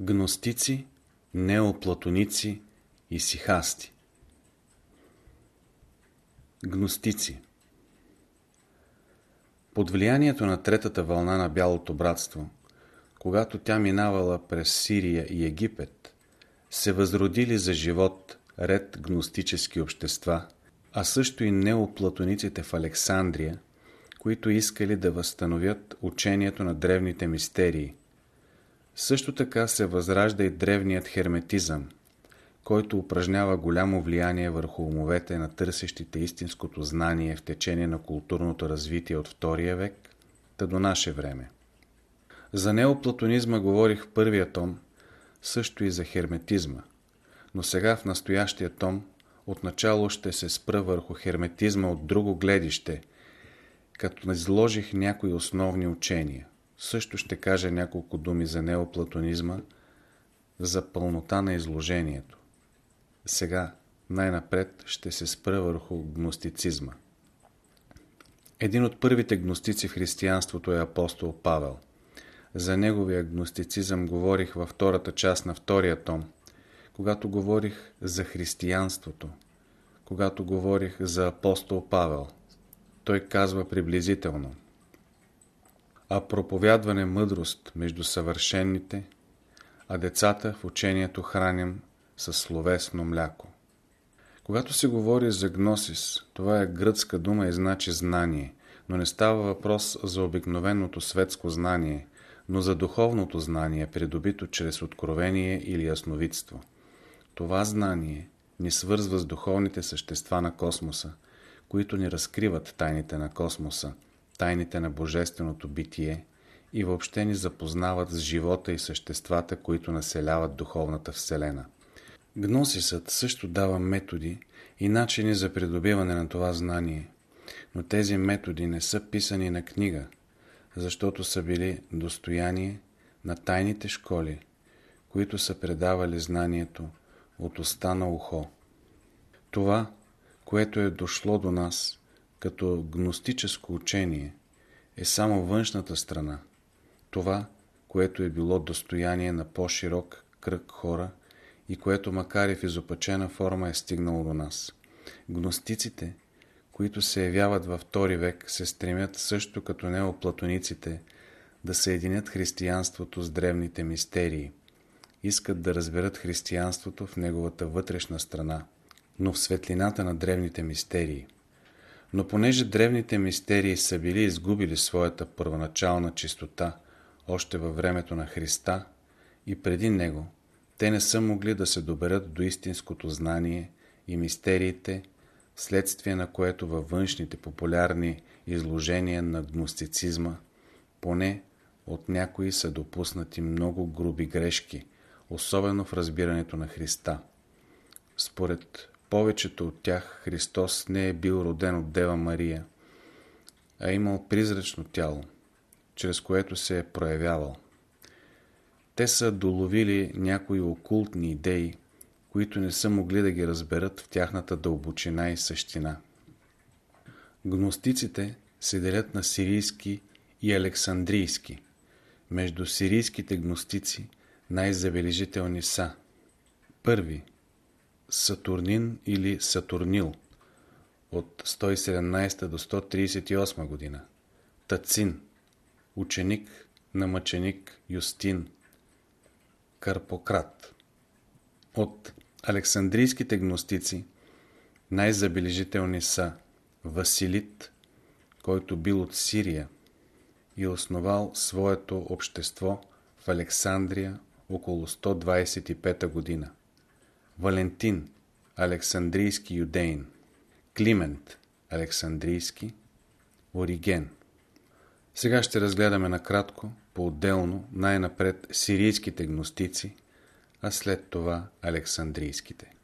Гностици, неоплатоници и сихасти Гностици Под влиянието на третата вълна на Бялото братство, когато тя минавала през Сирия и Египет, се възродили за живот ред гностически общества, а също и неоплатониците в Александрия, които искали да възстановят учението на древните мистерии. Също така се възражда и древният херметизъм, който упражнява голямо влияние върху умовете на търсещите истинското знание в течение на културното развитие от втория век, та до наше време. За неоплатонизма говорих в първия том, също и за херметизма, но сега в настоящия том отначало ще се спра върху херметизма от друго гледище, като изложих някои основни учения. Също ще кажа няколко думи за неоплатонизма, за пълнота на изложението. Сега най-напред ще се спра върху гностицизма. Един от първите гностици в християнството е апостол Павел. За неговия гностицизъм говорих във втората част на втория том, когато говорих за християнството, когато говорих за апостол Павел. Той казва приблизително А проповядване мъдрост между съвършенните, а децата в учението храним със словесно мляко. Когато се говори за гносис, това е гръцка дума и значи знание, но не става въпрос за обикновеното светско знание, но за духовното знание, придобито чрез откровение или ясновидство. Това знание ни свързва с духовните същества на космоса, които ни разкриват тайните на космоса, тайните на божественото битие и въобще ни запознават с живота и съществата, които населяват духовната вселена. Гносисът също дава методи и начини за придобиване на това знание, но тези методи не са писани на книга, защото са били достояние на тайните школи, които са предавали знанието от уста на ухо. Това, което е дошло до нас като гностическо учение, е само външната страна. Това, което е било достояние на по-широк кръг хора и което макар и в изопачена форма е стигнало до нас. Гностиците, които се явяват във втори век, се стремят също като неоплатониците да съединят християнството с древните мистерии. Искат да разберат християнството в неговата вътрешна страна, но в светлината на древните мистерии. Но понеже древните мистерии са били изгубили своята първоначална чистота още във времето на Христа и преди Него, те не са могли да се доберат до истинското знание и мистериите, вследствие на което във външните популярни изложения на гностицизма, поне от някои са допуснати много груби грешки, особено в разбирането на Христа. Според повечето от тях Христос не е бил роден от Дева Мария, а имал призрачно тяло, чрез което се е проявявал. Те са доловили някои окултни идеи, които не са могли да ги разберат в тяхната дълбочина и същина. Гностиците се делят на сирийски и александрийски. Между сирийските гностици най-забележителни са Първи Сатурнин или Сатурнил от 117 до 138 година Тацин ученик на мъченик Юстин Карпократ от Александрийските гностици най-забележителни са Василит, който бил от Сирия и основал своето общество в Александрия около 125 година. Валентин, Александрийски юдейн, Климент, Александрийски, Ориген. Сега ще разгледаме накратко, по-отделно, най-напред сирийските гностици, а след това Александрийските.